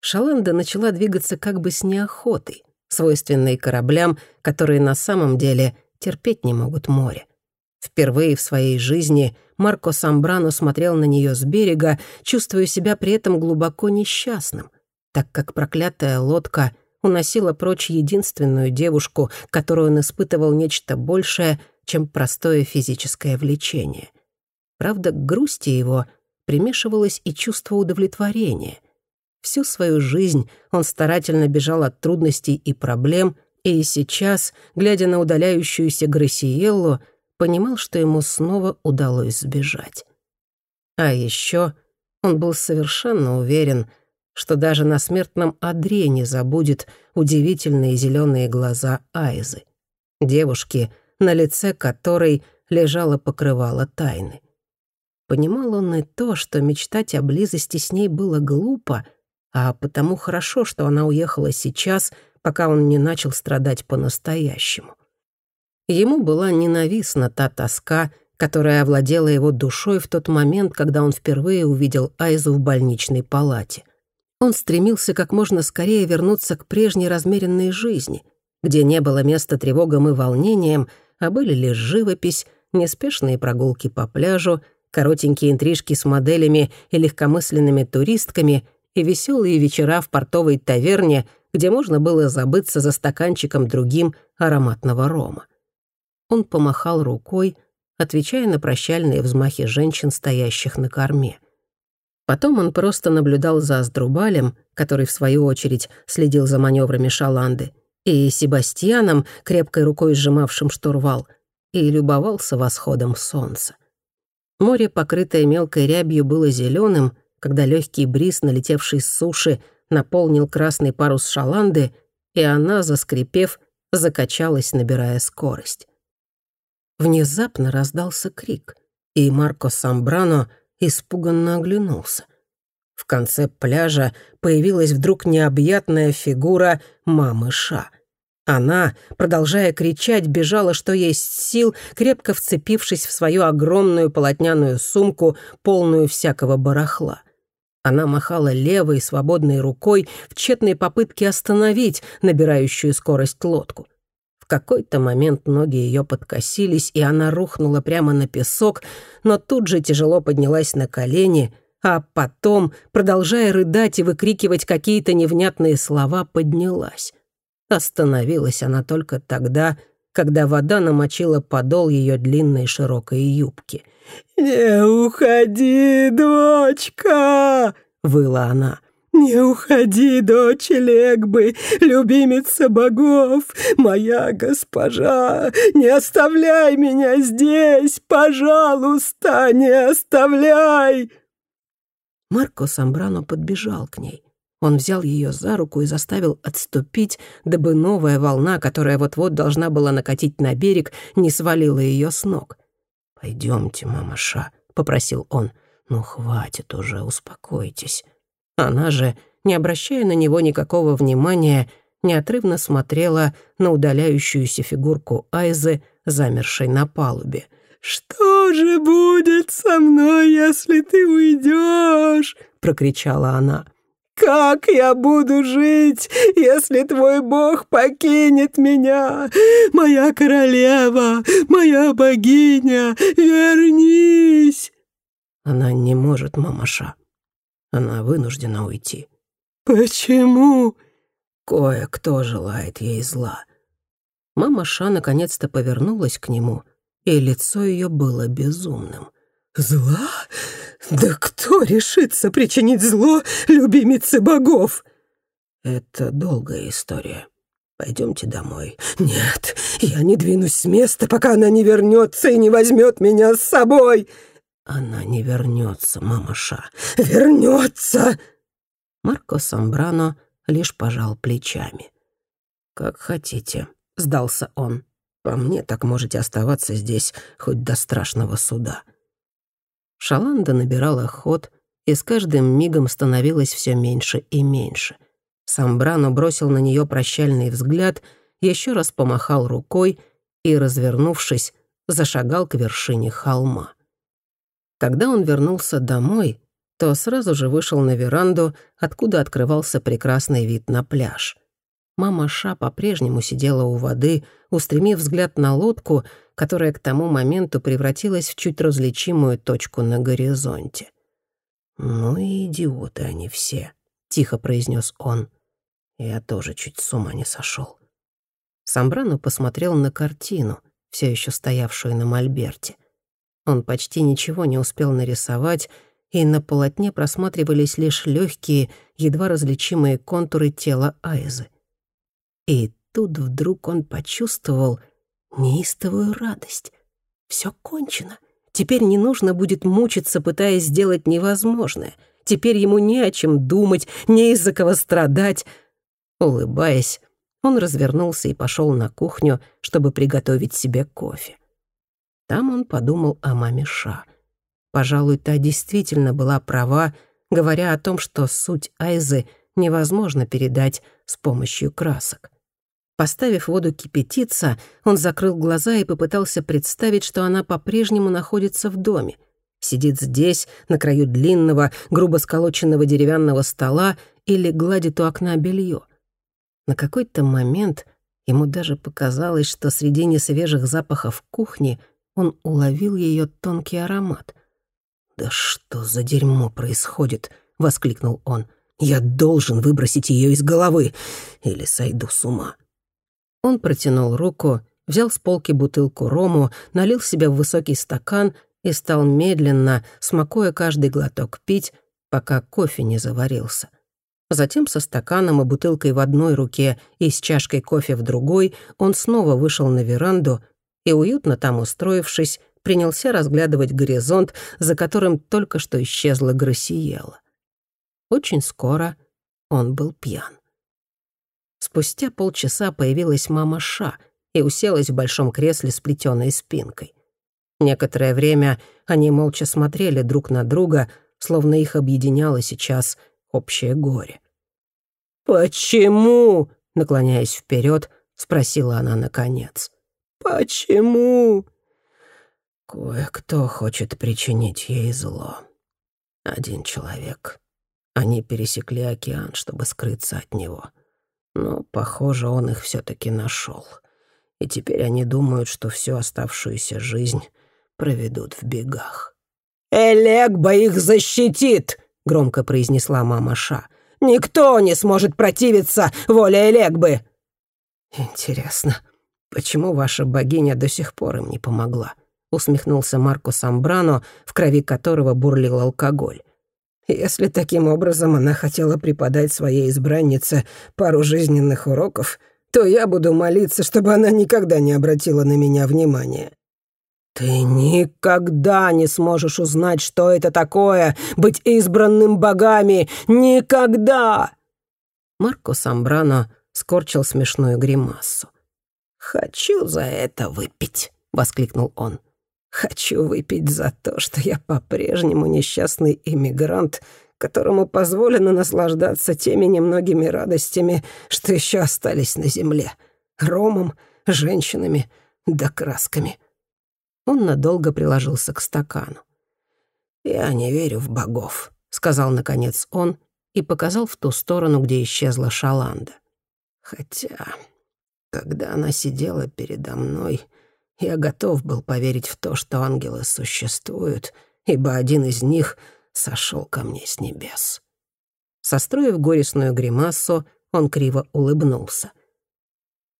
Шаланда начала двигаться как бы с неохотой, свойственной кораблям, которые на самом деле терпеть не могут море. Впервые в своей жизни Марко Самбрано смотрел на нее с берега, чувствуя себя при этом глубоко несчастным, так как проклятая лодка уносила прочь единственную девушку, которую он испытывал нечто большее, чем простое физическое влечение. Правда, к грусти его примешивалось и чувство удовлетворения. Всю свою жизнь он старательно бежал от трудностей и проблем, и сейчас, глядя на удаляющуюся Грасиеллу, понимал, что ему снова удалось сбежать. А еще он был совершенно уверен, что даже на смертном одре не забудет удивительные зеленые глаза Айзы, девушки, на лице которой лежало покрывало тайны. Понимал он и то, что мечтать о близости с ней было глупо, а потому хорошо, что она уехала сейчас, пока он не начал страдать по-настоящему. Ему была ненавистна та тоска, которая овладела его душой в тот момент, когда он впервые увидел Айзу в больничной палате. Он стремился как можно скорее вернуться к прежней размеренной жизни, где не было места тревогам и волнениям, а были лишь живопись, неспешные прогулки по пляжу, коротенькие интрижки с моделями и легкомысленными туристками и веселые вечера в портовой таверне, где можно было забыться за стаканчиком другим ароматного рома. Он помахал рукой, отвечая на прощальные взмахи женщин, стоящих на корме. Потом он просто наблюдал за Аздрубалем, который, в свою очередь, следил за маневрами Шаланды, и Себастьяном, крепкой рукой сжимавшим штурвал, и любовался восходом солнца. Море, покрытое мелкой рябью, было зеленым, когда легкий бриз, налетевший с суши, наполнил красный парус Шаланды, и она, заскрипев, закачалась, набирая скорость. Внезапно раздался крик, и Марко Самбрано испуганно оглянулся. В конце пляжа появилась вдруг необъятная фигура мамы Ша. Она, продолжая кричать, бежала, что есть сил, крепко вцепившись в свою огромную полотняную сумку, полную всякого барахла. Она махала левой свободной рукой в тщетной попытке остановить набирающую скорость лодку — какой-то момент ноги ее подкосились, и она рухнула прямо на песок, но тут же тяжело поднялась на колени, а потом, продолжая рыдать и выкрикивать какие-то невнятные слова, поднялась. Остановилась она только тогда, когда вода намочила подол ее длинной широкой юбки. «Не уходи, дочка!» — выла она. «Не уходи, дочь Легбы, любимица богов, моя госпожа, не оставляй меня здесь, пожалуйста, не оставляй!» Марко Самбрано подбежал к ней. Он взял ее за руку и заставил отступить, дабы новая волна, которая вот-вот должна была накатить на берег, не свалила ее с ног. «Пойдемте, мамаша», — попросил он. «Ну, хватит уже, успокойтесь». Она же, не обращая на него никакого внимания, неотрывно смотрела на удаляющуюся фигурку Айзы, замершей на палубе. «Что же будет со мной, если ты уйдешь?» — прокричала она. «Как я буду жить, если твой бог покинет меня? Моя королева, моя богиня, вернись!» Она не может, мамаша. Она вынуждена уйти. «Почему?» Кое-кто желает ей зла. Мама Ша наконец-то повернулась к нему, и лицо ее было безумным. «Зла? Да кто решится причинить зло любимице богов?» «Это долгая история. Пойдемте домой». «Нет, я не двинусь с места, пока она не вернется и не возьмет меня с собой!» Она не вернется, мамаша. Вернется! Марко Самбрано лишь пожал плечами. Как хотите, сдался он. По мне так можете оставаться здесь хоть до страшного суда. Шаланда набирала ход, и с каждым мигом становилось все меньше и меньше. Самбрано бросил на нее прощальный взгляд, еще раз помахал рукой и, развернувшись, зашагал к вершине холма. Когда он вернулся домой, то сразу же вышел на веранду, откуда открывался прекрасный вид на пляж. Мама Ша по-прежнему сидела у воды, устремив взгляд на лодку, которая к тому моменту превратилась в чуть различимую точку на горизонте. «Ну и идиоты они все», — тихо произнес он. Я тоже чуть с ума не сошел. Самбрано посмотрел на картину, все еще стоявшую на мольберте. Он почти ничего не успел нарисовать, и на полотне просматривались лишь легкие, едва различимые контуры тела Айзы. И тут вдруг он почувствовал неистовую радость. Все кончено. Теперь не нужно будет мучиться, пытаясь сделать невозможное. Теперь ему не о чем думать, не из-за кого страдать. Улыбаясь, он развернулся и пошел на кухню, чтобы приготовить себе кофе. Там он подумал о маме Ша — Пожалуй, та действительно была права, говоря о том, что суть Айзы невозможно передать с помощью красок. Поставив воду кипятиться, он закрыл глаза и попытался представить, что она по-прежнему находится в доме. Сидит здесь, на краю длинного, грубо сколоченного деревянного стола или гладит у окна белье. На какой-то момент ему даже показалось, что среди несвежих запахов кухни он уловил ее тонкий аромат. «Да что за дерьмо происходит?» — воскликнул он. «Я должен выбросить ее из головы, или сойду с ума». Он протянул руку, взял с полки бутылку рому, налил себе в высокий стакан и стал медленно, смакуя каждый глоток пить, пока кофе не заварился. Затем со стаканом и бутылкой в одной руке и с чашкой кофе в другой он снова вышел на веранду и, уютно там устроившись, принялся разглядывать горизонт, за которым только что исчезла Гроссиела. Очень скоро он был пьян. Спустя полчаса появилась мама Ша и уселась в большом кресле с плетёной спинкой. Некоторое время они молча смотрели друг на друга, словно их объединяло сейчас общее горе. «Почему?» — наклоняясь вперед, спросила она наконец. «Почему?» Кое-кто хочет причинить ей зло. Один человек. Они пересекли океан, чтобы скрыться от него. Но, похоже, он их все таки нашел. И теперь они думают, что всю оставшуюся жизнь проведут в бегах. «Элегба их защитит!» — громко произнесла мама Ша. «Никто не сможет противиться воле Элегбы!» «Интересно, почему ваша богиня до сих пор им не помогла?» — усмехнулся Марко Самбрано, в крови которого бурлил алкоголь. «Если таким образом она хотела преподать своей избраннице пару жизненных уроков, то я буду молиться, чтобы она никогда не обратила на меня внимания». «Ты никогда не сможешь узнать, что это такое — быть избранным богами! Никогда!» Марко Самбрано скорчил смешную гримасу. «Хочу за это выпить», — воскликнул он. Хочу выпить за то, что я по-прежнему несчастный иммигрант, которому позволено наслаждаться теми немногими радостями, что еще остались на земле. Ромом, женщинами да красками. Он надолго приложился к стакану. «Я не верю в богов», — сказал наконец он и показал в ту сторону, где исчезла Шаланда. «Хотя, когда она сидела передо мной...» Я готов был поверить в то, что ангелы существуют, ибо один из них сошел ко мне с небес. Состроив горестную гримасу, он криво улыбнулся.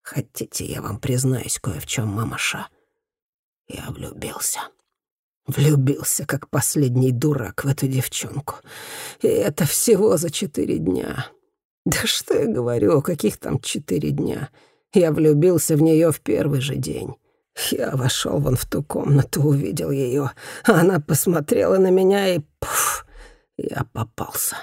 «Хотите, я вам признаюсь кое в чем, мамаша? Я влюбился. Влюбился, как последний дурак в эту девчонку. И это всего за четыре дня. Да что я говорю, каких там четыре дня? Я влюбился в нее в первый же день». Я вошел вон в ту комнату, увидел ее. Она посмотрела на меня и... Пф, я попался.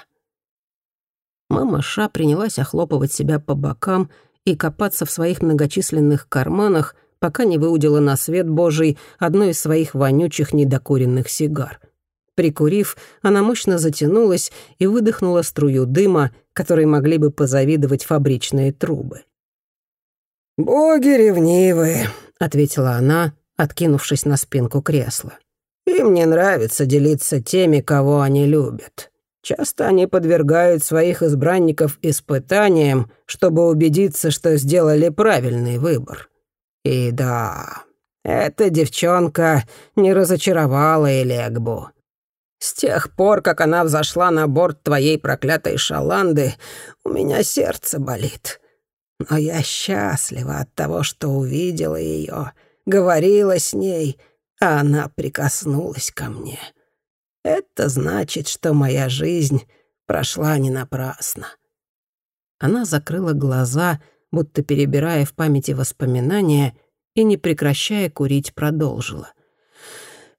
Мама Ша принялась охлопывать себя по бокам и копаться в своих многочисленных карманах, пока не выудила на свет Божий одну из своих вонючих недокуренных сигар. Прикурив, она мощно затянулась и выдохнула струю дыма, которой могли бы позавидовать фабричные трубы. «Боги ревнивые», — ответила она, откинувшись на спинку кресла. «Им не нравится делиться теми, кого они любят. Часто они подвергают своих избранников испытаниям, чтобы убедиться, что сделали правильный выбор. И да, эта девчонка не разочаровала Элегбу. С тех пор, как она взошла на борт твоей проклятой шаланды, у меня сердце болит. Но я счастлива от того, что увидела ее, говорила с ней, а она прикоснулась ко мне. Это значит, что моя жизнь прошла не напрасно. Она закрыла глаза, будто перебирая в памяти воспоминания, и, не прекращая курить, продолжила.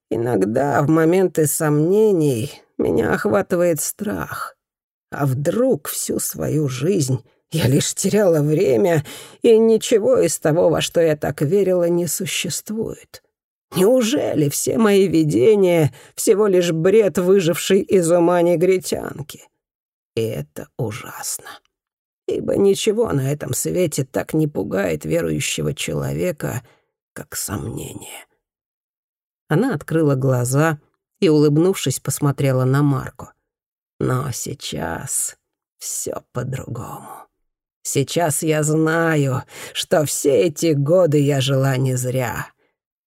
«Иногда в моменты сомнений меня охватывает страх. А вдруг всю свою жизнь я лишь теряла время, и ничего из того, во что я так верила, не существует?» Неужели все мои видения — всего лишь бред выжившей из ума негритянки? И это ужасно. Ибо ничего на этом свете так не пугает верующего человека, как сомнение. Она открыла глаза и, улыбнувшись, посмотрела на Марку. Но сейчас все по-другому. Сейчас я знаю, что все эти годы я жила не зря.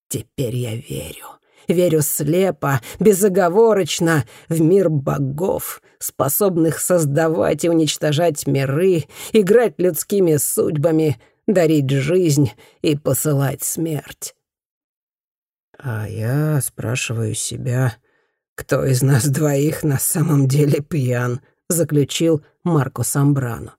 Теперь я верю. Верю слепо, безоговорочно в мир богов, способных создавать и уничтожать миры, играть людскими судьбами, дарить жизнь и посылать смерть. А я спрашиваю себя, кто из нас двоих на самом деле пьян, заключил Марко Самбрано.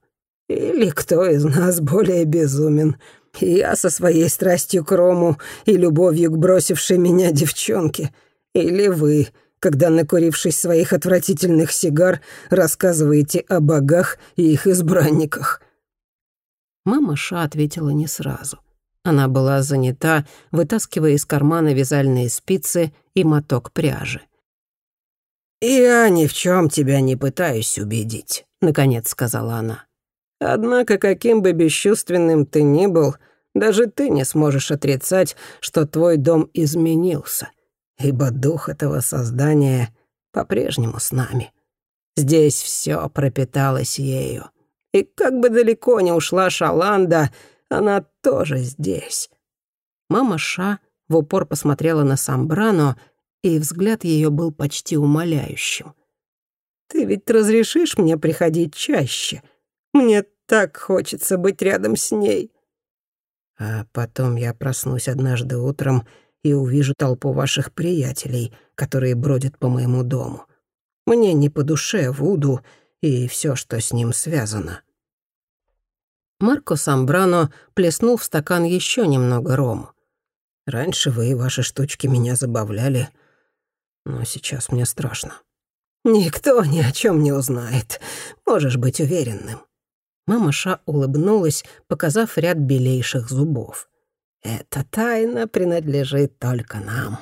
Или кто из нас более безумен — я со своей страстью к Рому и любовью к бросившей меня девчонке. Или вы, когда, накурившись своих отвратительных сигар, рассказываете о богах и их избранниках». Мама Ша ответила не сразу. Она была занята, вытаскивая из кармана вязальные спицы и моток пряжи. «Я ни в чем тебя не пытаюсь убедить», — наконец сказала она. Однако, каким бы бесчувственным ты ни был, даже ты не сможешь отрицать, что твой дом изменился, ибо дух этого создания по-прежнему с нами. Здесь все пропиталось ею. И как бы далеко не ушла Шаланда, она тоже здесь. Мама Ша в упор посмотрела на Самбрано, и взгляд ее был почти умоляющим. «Ты ведь разрешишь мне приходить чаще? Мне так хочется быть рядом с ней. А потом я проснусь однажды утром и увижу толпу ваших приятелей, которые бродят по моему дому. Мне не по душе Вуду и все, что с ним связано». Марко Самбрано плеснул в стакан еще немного рому. «Раньше вы и ваши штучки меня забавляли, но сейчас мне страшно». «Никто ни о чем не узнает, можешь быть уверенным». Мама Ша улыбнулась, показав ряд белейших зубов. «Эта тайна принадлежит только нам.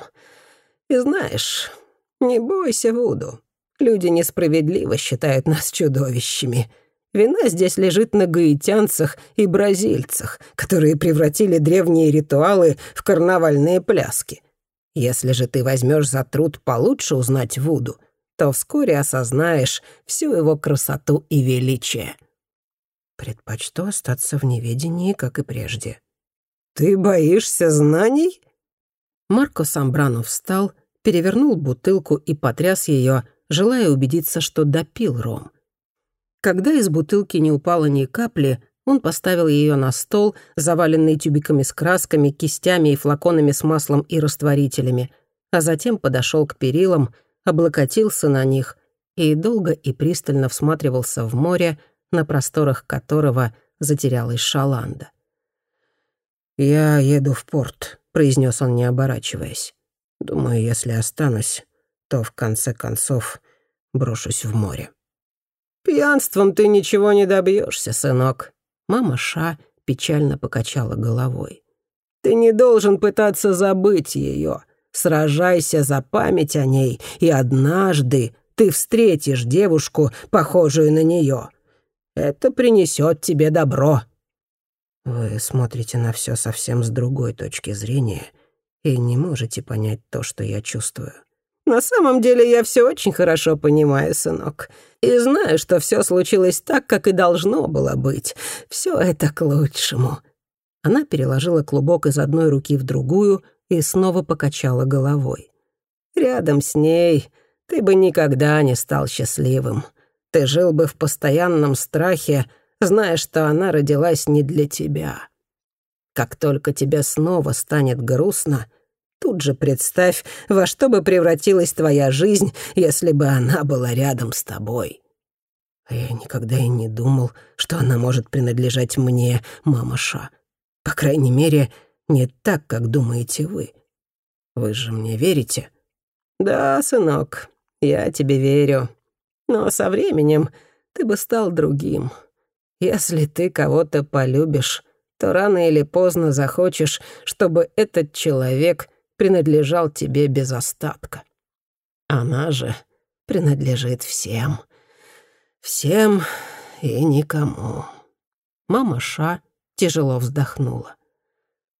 И знаешь, не бойся, Вуду. Люди несправедливо считают нас чудовищами. Вина здесь лежит на гаитянцах и бразильцах, которые превратили древние ритуалы в карнавальные пляски. Если же ты возьмешь за труд получше узнать Вуду, то вскоре осознаешь всю его красоту и величие». Предпочту остаться в неведении, как и прежде. «Ты боишься знаний?» Марко Самбрано встал, перевернул бутылку и потряс ее, желая убедиться, что допил ром. Когда из бутылки не упало ни капли, он поставил ее на стол, заваленный тюбиками с красками, кистями и флаконами с маслом и растворителями, а затем подошел к перилам, облокотился на них и долго и пристально всматривался в море, на просторах которого затерялась Шаланда. «Я еду в порт», — произнес он, не оборачиваясь. «Думаю, если останусь, то в конце концов брошусь в море». «Пьянством ты ничего не добьешься, сынок». Мама Ша печально покачала головой. «Ты не должен пытаться забыть ее. Сражайся за память о ней, и однажды ты встретишь девушку, похожую на нее. Это принесет тебе добро». Вы смотрите на все совсем с другой точки зрения и не можете понять то, что я чувствую. На самом деле я все очень хорошо понимаю, сынок. И знаю, что все случилось так, как и должно было быть. Все это к лучшему». Она переложила клубок из одной руки в другую и снова покачала головой. «Рядом с ней ты бы никогда не стал счастливым. Ты жил бы в постоянном страхе, зная, что она родилась не для тебя. Как только тебе снова станет грустно, тут же представь, во что бы превратилась твоя жизнь, если бы она была рядом с тобой. А я никогда и не думал, что она может принадлежать мне, мамаша. По крайней мере, не так, как думаете вы. Вы же мне верите? Да, сынок, я тебе верю. Но со временем ты бы стал другим. Если ты кого-то полюбишь, то рано или поздно захочешь, чтобы этот человек принадлежал тебе без остатка. Она же принадлежит всем. Всем и никому. Мама Ша тяжело вздохнула.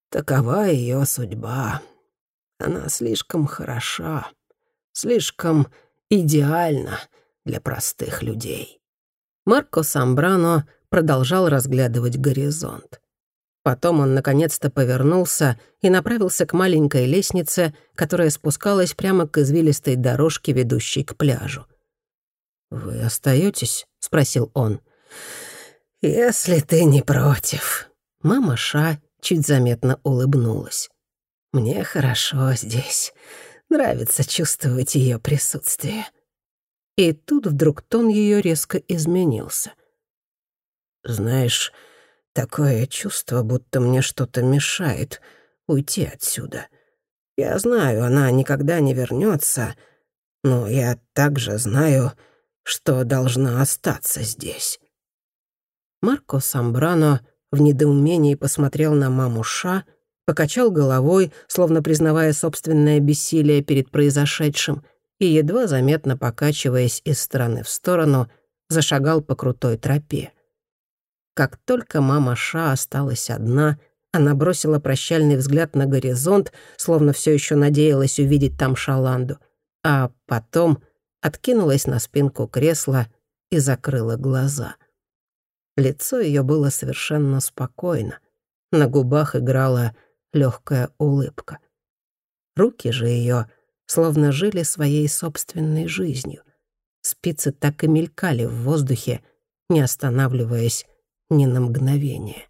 Такова ее судьба. Она слишком хороша, слишком идеальна для простых людей. Марко Самбрано продолжал разглядывать горизонт. Потом он наконец-то повернулся и направился к маленькой лестнице, которая спускалась прямо к извилистой дорожке, ведущей к пляжу. «Вы остаетесь? спросил он. «Если ты не против». Мама Ша чуть заметно улыбнулась. «Мне хорошо здесь. Нравится чувствовать ее присутствие». И тут вдруг тон ее резко изменился. «Знаешь, Такое чувство, будто мне что-то мешает уйти отсюда. Я знаю, она никогда не вернется, но я также знаю, что должна остаться здесь». Марко Самбрано в недоумении посмотрел на маму Ша, покачал головой, словно признавая собственное бессилие перед произошедшим, и, едва заметно покачиваясь из стороны в сторону, зашагал по крутой тропе. Как только мама Ша осталась одна, она бросила прощальный взгляд на горизонт, словно все еще надеялась увидеть там Шаланду, а потом откинулась на спинку кресла и закрыла глаза. Лицо ее было совершенно спокойно. На губах играла легкая улыбка. Руки же ее словно жили своей собственной жизнью. Спицы так и мелькали в воздухе, не останавливаясь ни на мгновение.